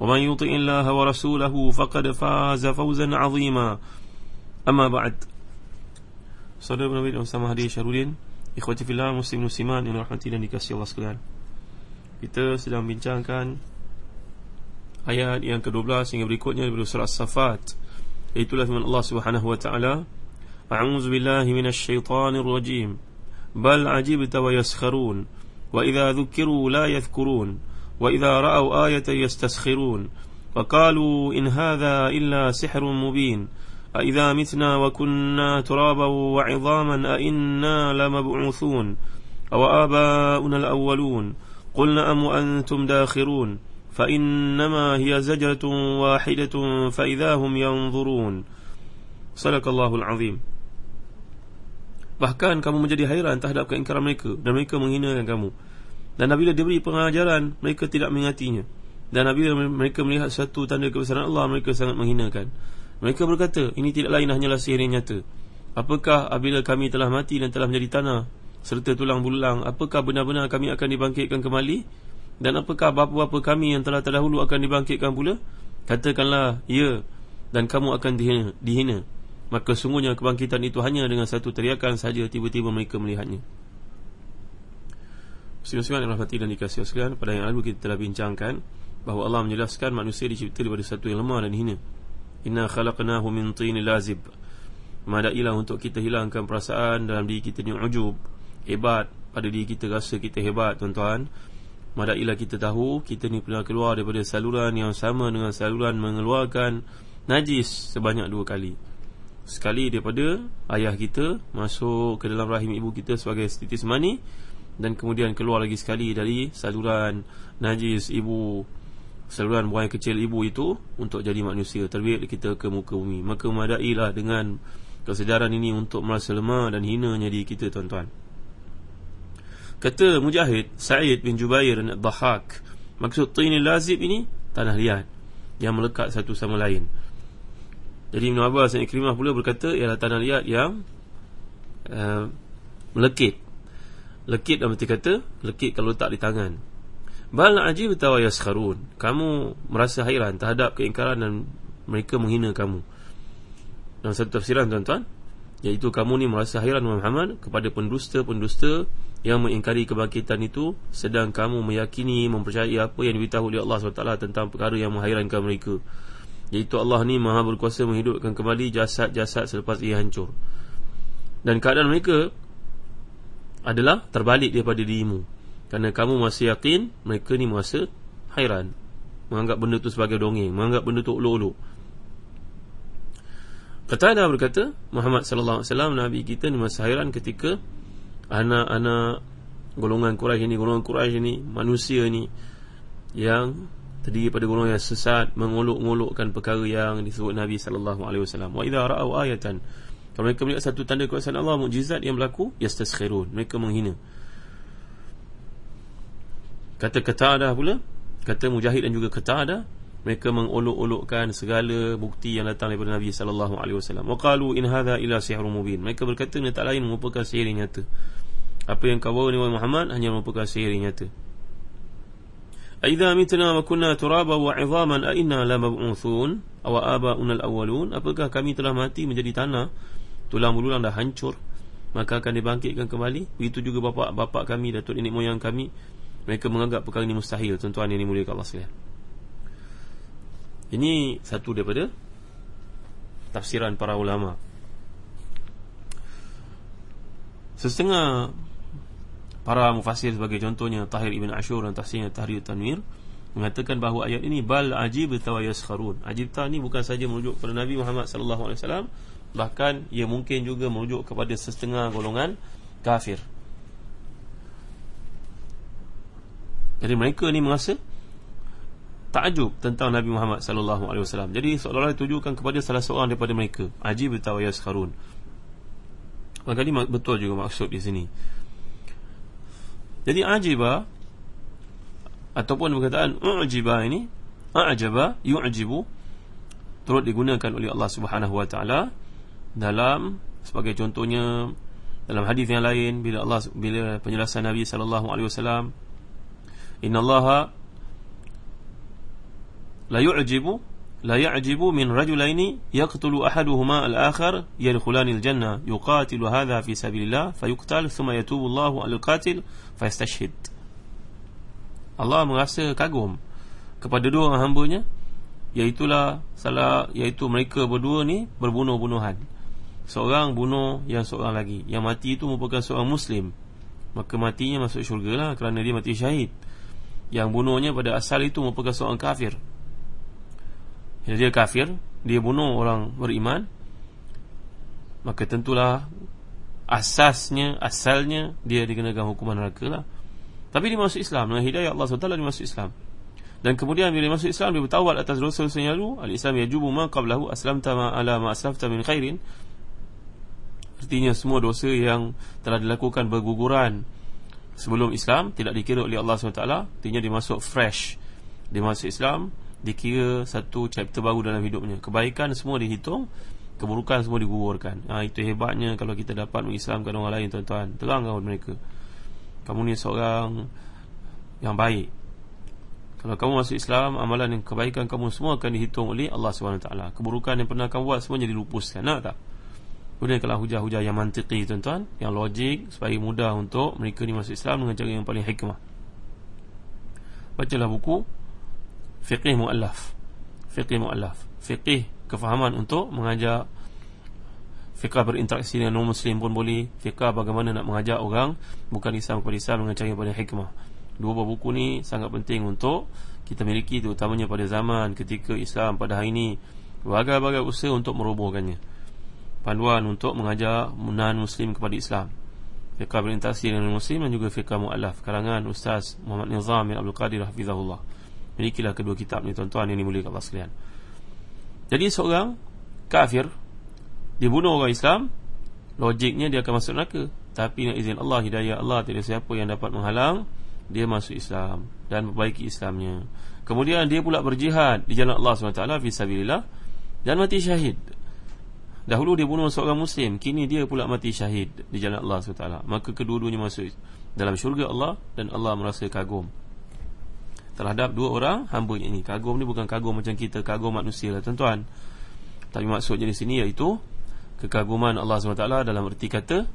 ومن يطع الله ورسوله فقد فاز فوزا عظيما أما بعد Saudara Nabi dan sama hadir Syarudin Ikhwati fillah muslim musliman yang rahmati dan dikasihi Allah sekalian Kita sedang bincangkan Ayat yang ke-12 hingga berikutnya daripada surah As-Safat Itulah firman Allah Subhanahu wa taala A'udzu billahi minasy syaithanir rajim Bal ajibta wa yaskharun wa idza dhukiru la yadhkurun wa idza ra'aw ayatan yastaskhirun wa qalu in hadha illa sihrun mubin أإذا متنا وكنا ترابا وعظاما أئنا لمبعوثون أو آباؤنا الأولون قلنا أم وأنتم داخرون فإنما هي زجرة واحدة فإذا هم ينظرون صدق الله العظيم Bahkan kamu menjadi hairan terhadap keingkaran mereka Dan mereka menghinakan kamu dan apabila diberi pengajaran Mereka tidak mengingatinya Dan apabila mereka melihat satu tanda kebesaran Allah Mereka sangat menghinakan mereka berkata, ini tidak lain hanyalah sihir yang nyata. Apakah apabila kami telah mati dan telah menjadi tanah serta tulang belulang, apakah benar-benar kami akan dibangkitkan kembali? Dan apakah bapa-bapa kami yang telah terdahulu akan dibangkitkan pula? Katakanlah, ya, dan kamu akan dihina. dihina. Maka sungguhnya kebangkitan itu hanya dengan satu teriakan saja tiba-tiba mereka melihatnya. Muslim-musliman yang dan dikasihi sekalian, pada yang lalu kita telah bincangkan bahawa Allah menjelaskan manusia dicipta daripada satu yang lemah dan hina. Inna khalaqnahu min tin lazib. Madailah untuk kita hilangkan perasaan dalam diri kita ni ujub Hebat. Pada diri kita rasa kita hebat tuan-tuan. Madailah kita tahu kita ni pernah keluar daripada saluran yang sama dengan saluran mengeluarkan najis sebanyak dua kali. Sekali daripada ayah kita masuk ke dalam rahim ibu kita sebagai titis mani Dan kemudian keluar lagi sekali dari saluran najis ibu saluran buang kecil ibu itu untuk jadi manusia terbit kita ke muka bumi. Maka madailah dengan kesedaran ini untuk merasa lemah dan hinanya diri kita tuan-tuan. Kata Mujahid Sa'id bin Jubair dan Dhahak maksud tini lazib ini tanah liat yang melekat satu sama lain. Jadi Ibn Abbas dan Ikrimah pula berkata ialah tanah liat yang uh, melekit lekit dalam arti kata lekit kalau letak di tangan Bal ajib tawa yaskharun. Kamu merasa hairan terhadap keingkaran dan mereka menghina kamu. Dalam satu tafsiran tuan-tuan, iaitu kamu ni merasa hairan Muhammad kepada pendusta-pendusta yang mengingkari kebangkitan itu sedang kamu meyakini mempercayai apa yang diberitahu oleh Allah SWT tentang perkara yang menghairankan mereka. Iaitu Allah ni Maha berkuasa menghidupkan kembali jasad-jasad selepas ia hancur. Dan keadaan mereka adalah terbalik daripada dirimu. Kerana kamu masih yakin Mereka ni merasa hairan Menganggap benda tu sebagai dongeng Menganggap benda tu ulu-ulu Qatadah berkata Muhammad sallallahu alaihi wasallam nabi kita ni masa hairan ketika anak-anak golongan Quraisy ini golongan Quraisy ini manusia ni yang terdiri pada golongan yang sesat mengolok-olokkan perkara yang disebut Nabi sallallahu alaihi wasallam. Wa idza ra'au ayatan kalau mereka melihat satu tanda kuasa Allah mukjizat yang berlaku yastaskhirun mereka menghina Kata Qatadah pula Kata Mujahid dan juga Qatadah Mereka mengolok-olokkan segala bukti yang datang daripada Nabi sallallahu alaihi wasallam. Wa qalu in hadha ila sihrun mubin. Mereka berkata ini tak lain merupakan sihir yang nyata. Apa yang kau bawa ni Muhammad hanya merupakan sihir yang nyata. Aidha mitna wa kunna turaba wa 'idhaman a inna la mab'uthun aw aba'una al-awwalun? Apakah kami telah mati menjadi tanah, tulang belulang dah hancur, maka akan dibangkitkan kembali? Begitu juga bapa-bapa kami, datuk nenek moyang kami mereka menganggap perkara ini mustahil Tuan-tuan yang dimuliakan Allah sekalian Ini satu daripada tafsiran para ulama Setengah para mufassir sebagai contohnya Tahir Ibn Ashur dan tafsirnya Tahrir Tanwir mengatakan bahawa ayat ini bal ajib tawayas kharun. Ajib ta ni bukan saja merujuk kepada Nabi Muhammad sallallahu alaihi wasallam bahkan ia mungkin juga merujuk kepada setengah golongan kafir. Jadi mereka ni merasa takjub tentang Nabi Muhammad sallallahu alaihi wasallam. Jadi seolah-olah ditujukan kepada salah seorang daripada mereka. Ajib tawayas kharun. Maka ini betul juga maksud di sini Jadi ajiba Ataupun perkataan U'jiba ini A'jaba Yu'jibu Turut digunakan oleh Allah subhanahu wa ta'ala dalam sebagai contohnya dalam hadis yang lain bila Allah bila penjelasan Nabi sallallahu alaihi wasallam innallaha la yu'jibu la ya'jibu min rajulaini yaqtulu ahaduhuma al-akhar yadkhulani al-jannah yuqatilu hadha fi sabilillah fayuqtal thumma yatubu Allahu al-qatil fayastashhid. Allah merasa kagum kepada dua hamba-Nya iaitu salah iaitu mereka berdua ni berbunuh-bunuhan seorang bunuh yang seorang lagi. Yang mati itu merupakan seorang muslim. Maka matinya masuk syurga lah kerana dia mati syahid. Yang bunuhnya pada asal itu merupakan seorang kafir. Jadi dia kafir Dia bunuh orang beriman Maka tentulah Asasnya, asalnya Dia dikenakan hukuman neraka lah. Tapi dia masuk Islam Dengan hidayah Allah SWT dia masuk Islam. Dan kemudian bila masuk Islam Dia bertawad atas dosa-dosa yang lalu Al-Islam yajubu ma qablahu Aslam tama ala ma aslafta min khairin Artinya semua dosa yang Telah dilakukan berguguran Sebelum Islam Tidak dikira oleh Allah SWT. Artinya dia masuk fresh. Dia masuk Islam dikira satu chapter baru dalam hidupnya. Kebaikan semua dihitung keburukan semua digugurkan. Ha, itu hebatnya kalau kita dapat mengislamkan orang lain tuan-tuan. Terang kepada mereka. Kamu ni seorang yang baik. Kalau kamu masuk Islam amalan dan kebaikan kamu semua akan dihitung oleh Allah SWT. Keburukan yang pernah kamu buat semua jadi lupuskan nak tak Kemudian kalau hujah-hujah yang mantiki tuan-tuan Yang logik supaya mudah untuk mereka ni masuk Islam Dengan cara yang paling hikmah. Bacalah buku fiqih muallaf. Fiqih muallaf. Fiqih kefahaman untuk mengajar fiqah berinteraksi dengan non muslim pun boleh. Fiqah bagaimana nak mengajar orang bukan Islam kepada Islam dengan cara yang paling hikmah. Dua buah buku ni sangat penting untuk kita miliki terutamanya pada zaman ketika Islam pada hari ini berbagai-bagai usaha untuk merobohkannya panduan untuk mengajar non muslim kepada Islam fiqah berinteraksi dengan muslim dan juga fiqah muallaf karangan Ustaz Muhammad Nizam bin Abdul Qadir hafizahullah Milikilah kedua kitab ni tuan-tuan yang dimuliakan Allah sekalian. Jadi seorang kafir dibunuh orang Islam, logiknya dia akan masuk neraka. Tapi dengan izin Allah, hidayah Allah, tidak siapa yang dapat menghalang dia masuk Islam dan memperbaiki Islamnya. Kemudian dia pula berjihad di jalan Allah SWT fisabilillah dan mati syahid. Dahulu dia bunuh seorang muslim, kini dia pula mati syahid di jalan Allah SWT. Maka kedua-duanya masuk dalam syurga Allah dan Allah merasa kagum terhadap dua orang hamba ini. Kagum ni bukan kagum macam kita kagum manusia lah tuan-tuan. Tapi maksudnya di sini iaitu kekaguman Allah SWT dalam erti kata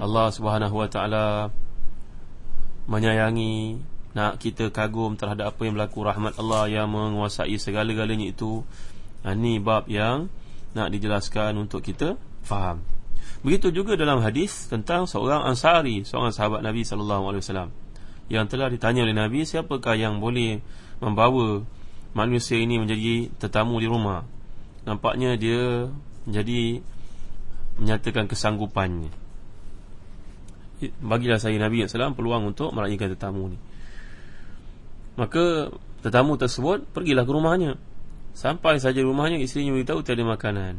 Allah SWT menyayangi nak kita kagum terhadap apa yang berlaku rahmat Allah yang menguasai segala-galanya itu. Ini ha, bab yang nak dijelaskan untuk kita? Faham. Begitu juga dalam hadis tentang seorang ansari, seorang sahabat Nabi sallallahu alaihi wasallam yang telah ditanya oleh Nabi siapakah yang boleh membawa manusia ini menjadi tetamu di rumah? Nampaknya dia menjadi menyatakan kesanggupannya. Bagilah saya Nabi SAW peluang untuk meraihkan tetamu ni. Maka tetamu tersebut pergilah ke rumahnya sampai saja rumahnya isterinya beritahu tiada makanan.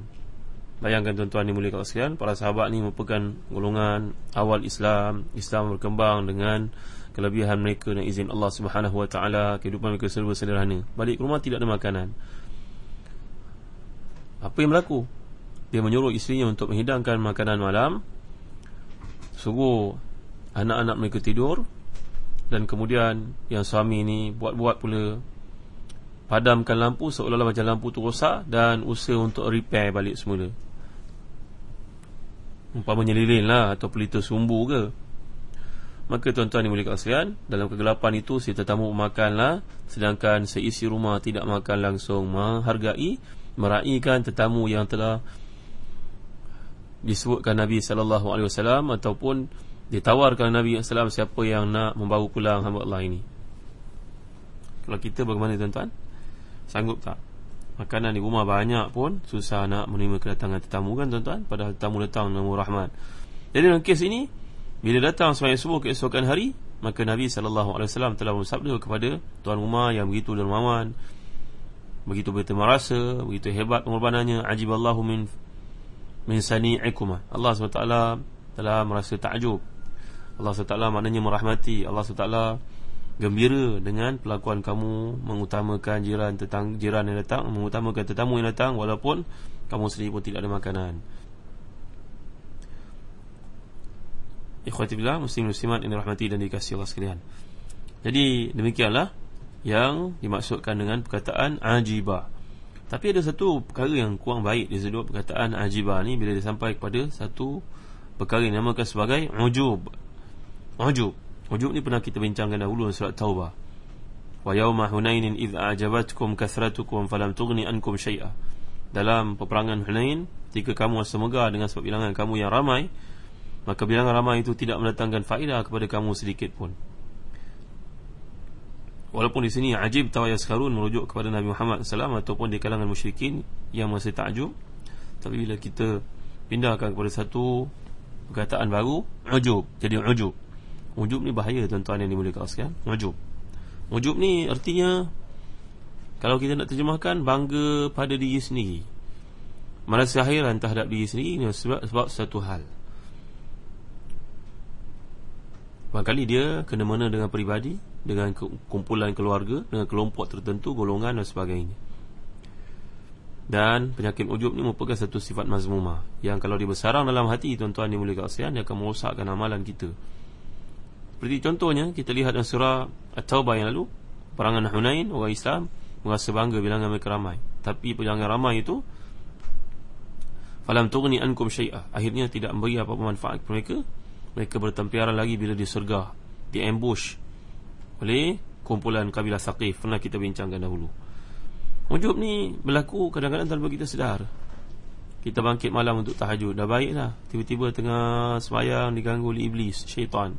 Bayangkan tuan-tuan ni mulia sekalian para sahabat ni merupakan golongan awal Islam Islam berkembang dengan kelebihan mereka dan izin Allah Taala kehidupan mereka serba sederhana. Balik ke rumah tidak ada makanan. Apa yang berlaku? Dia menyuruh isterinya untuk menghidangkan makanan malam suruh anak-anak mereka tidur dan kemudian yang suami ini buat-buat pula padamkan lampu seolah-olah macam lampu tu rosak dan usaha untuk repair balik semula umpamanya lilin lah atau pelita sumbu ke Maka tuan-tuan yang mulia sekalian Dalam kegelapan itu si tetamu makanlah Sedangkan seisi rumah tidak makan langsung Menghargai meraihkan tetamu yang telah disebutkan Nabi wasallam ataupun ditawarkan Nabi sallallahu siapa yang nak membawa pulang hamba Allah ini. Kalau kita bagaimana tuan-tuan? Sanggup tak? Makanan di rumah banyak pun susah nak menerima kedatangan tetamu kan tuan-tuan? Padahal tetamu datang nama rahmat. Jadi dalam kes ini bila datang sembahyang subuh keesokan hari, maka Nabi wasallam telah bersabda kepada tuan rumah yang begitu dermawan, begitu berterima rasa, begitu hebat pengorbanannya, ajiballahu min min sani'ikum. Allah SWT telah merasa takjub. Allah SWT maknanya merahmati. Allah SWT gembira dengan pelakuan kamu mengutamakan jiran tetang jiran yang datang, mengutamakan tetamu yang datang walaupun kamu sendiri pun tidak ada makanan. Ikhwati billah muslim muslimat ini rahmati dan dikasihi Allah sekalian. Jadi demikianlah yang dimaksudkan dengan perkataan ajibah. Tapi ada satu perkara yang kurang baik Dia sebut perkataan ajibah ni Bila dia sampai kepada satu perkara yang namakan sebagai ujub Ujub Ujub ni pernah kita bincangkan dahulu dalam surat Taubah Wa yawma hunainin idh a'jabatkum kathratukum falam tughni ankum syai'ah Dalam peperangan Hunain Jika kamu megah dengan sebab bilangan kamu yang ramai Maka bilangan ramai itu tidak mendatangkan faedah kepada kamu sedikit pun Walaupun di sini ajib tawayas karun merujuk kepada Nabi Muhammad SAW ataupun di kalangan musyrikin yang masih takjub. Tapi bila kita pindahkan kepada satu perkataan baru, ujub. Jadi ujub. Ujub ni bahaya tuan-tuan yang dimuliakan sekalian. Ujub. Ujub ni artinya kalau kita nak terjemahkan bangga pada diri sendiri. Merasa hairan terhadap diri sendiri ni sebab, sebab satu hal. Barangkali dia kena mana dengan peribadi Dengan kumpulan keluarga Dengan kelompok tertentu, golongan dan sebagainya Dan penyakit ujub ni merupakan satu sifat mazmumah Yang kalau dibesarang dalam hati tuan-tuan dimulai keasian Dia akan merosakkan amalan kita Seperti contohnya kita lihat dalam surah At-Taubah yang lalu Perangan Hunain, orang Islam Merasa bangga bilangan mereka ramai. Tapi bilangan ramai itu Falam tughni ankum syai'ah Akhirnya tidak memberi apa-apa manfaat kepada mereka. Mereka bertempiaran lagi bila disergah di ambush oleh kumpulan kabilah Saqif. Pernah kita bincangkan dahulu. Ujub ni berlaku kadang-kadang tanpa kita sedar. Kita bangkit malam untuk tahajud. Dah baiklah. Tiba-tiba tengah semayang diganggu oleh iblis syaitan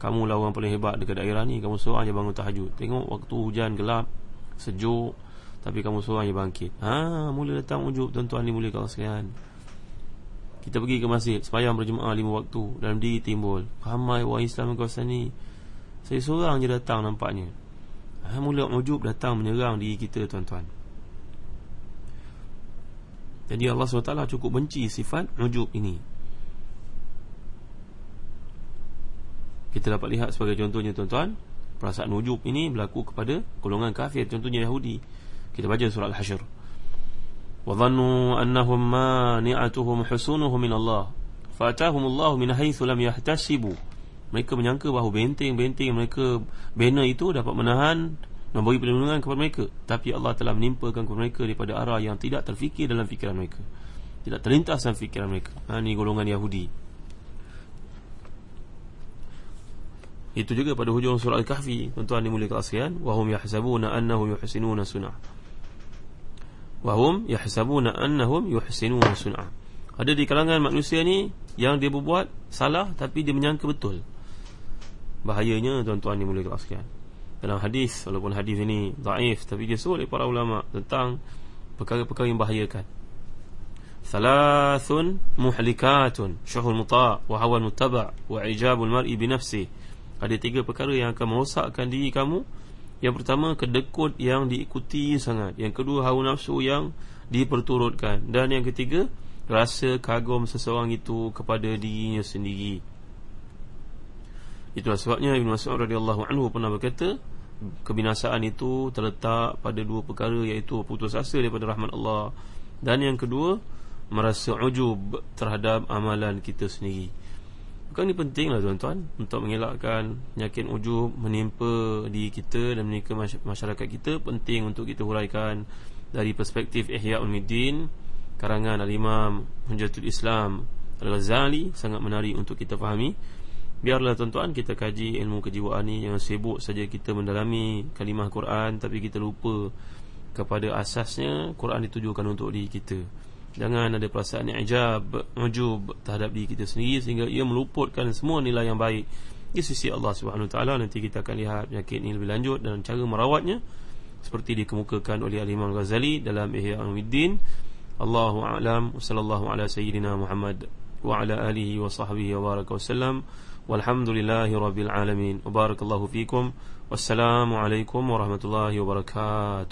kamu lah orang paling hebat dekat daerah ni. Kamu seorang je bangun tahajud. Tengok waktu hujan gelap sejuk tapi kamu seorang je bangkit. Ha mula datang ujub tuan-tuan ni mula kau sekalian. Kita pergi ke masjid Semayang berjemaah lima waktu Dalam diri timbul. Ramai orang Islam di kawasan ni. Saya seorang je datang nampaknya. Ha, Mula ujub datang menyerang diri kita tuan-tuan. Jadi Allah SWT cukup benci sifat ujub ini Kita dapat lihat sebagai contohnya tuan-tuan Perasaan ujub ini berlaku kepada golongan kafir Contohnya Yahudi Kita baca surah Al-Hashr وظنوا أنهم مانعتهم حصونهم من الله فأتاهم الله من حيث لم يحتسبوا mereka menyangka bahawa benteng-benteng mereka bina itu dapat menahan memberi perlindungan kepada mereka tapi Allah telah menimpakan kepada mereka daripada arah yang tidak terfikir dalam fikiran mereka tidak terlintas dalam fikiran mereka ha, ini golongan Yahudi Itu juga pada hujung surah Al-Kahfi tuan-tuan dimuliakan sekalian wahum yahsabuna annahum yuhsinuna sunnah wahum yahsabuna annahum yuhsinuna sun'a ada di kalangan manusia ni yang dia berbuat salah tapi dia menyangka betul. Bahayanya tuan-tuan ni mulai kelaskan dalam hadis walaupun hadis ini dhaif tapi dia sebut oleh para ulama tentang perkara-perkara yang bahayakan thalathun muhlikatun syuhul muta' wa hawan muttaba' wa ijabul mar'i bi nafsi ada tiga perkara yang akan merosakkan diri kamu. Yang pertama kedekut yang diikuti sangat. Yang kedua hawa nafsu yang diperturutkan. Dan yang ketiga Rasa kagum seseorang itu kepada dirinya sendiri. Itulah sebabnya Ibn Mas'ud radhiyallahu anhu pernah berkata Kebinasaan itu terletak pada dua perkara Iaitu putus asa daripada rahmat Allah. Dan yang kedua Merasa ujub terhadap amalan kita sendiri Bukan ini penting lah tuan-tuan Untuk mengelakkan penyakit ujub Menimpa di kita dan menimpa masyarakat kita. Penting untuk kita huraikan Dari perspektif Ihya Ulmiddin Karangan Al-Imam Hunjatul Islam Al-Ghazali. Sangat menarik untuk kita fahami. Biarlah tuan-tuan kita kaji ilmu kejiwaan ni. Yang sibuk saja kita mendalami kalimah Quran Tapi kita lupa kepada asasnya Quran ditujukan untuk diri kita Jangan ada perasaan ijab, ujub terhadap diri kita sendiri Sehingga ia meluputkan semua nilai yang baik Di sisi Allah SWT Nanti kita akan lihat penyakit ini lebih lanjut Dan cara merawatnya Seperti dikemukakan oleh Al-Imam Ghazali Dalam Ihya Al-Middin. Allahu a'lam. Sallallahu ala Sayyidina Muhammad Wa ala alihi wa sahbihi wa baraka wa sallam. Walhamdulillahi rabbil alamin. Wa barakallahu fikum. Wassalamualaikum warahmatullahi wabarakatuh